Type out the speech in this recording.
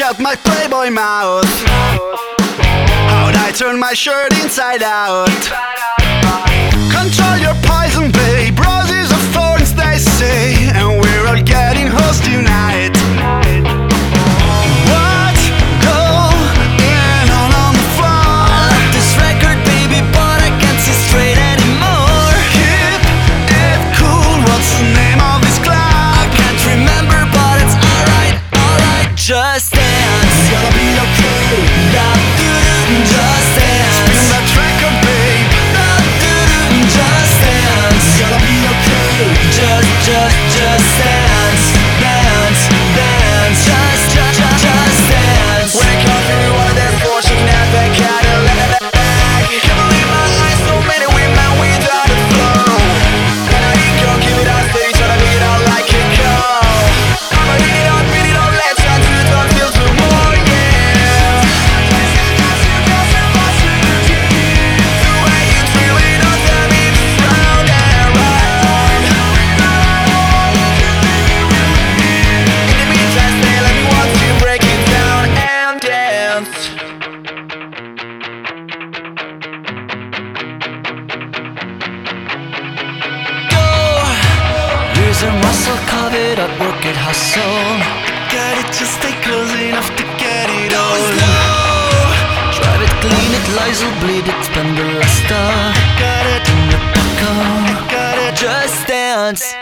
shut my playboy mouth? How'd I turn my shirt inside out? And Russell carve up, work it, hustle. Got it, just stay close enough to get it Go all. Slow. Drive it, clean it, lies will bleed it, spend the luster. I got it in the buckle. Got it, just dance.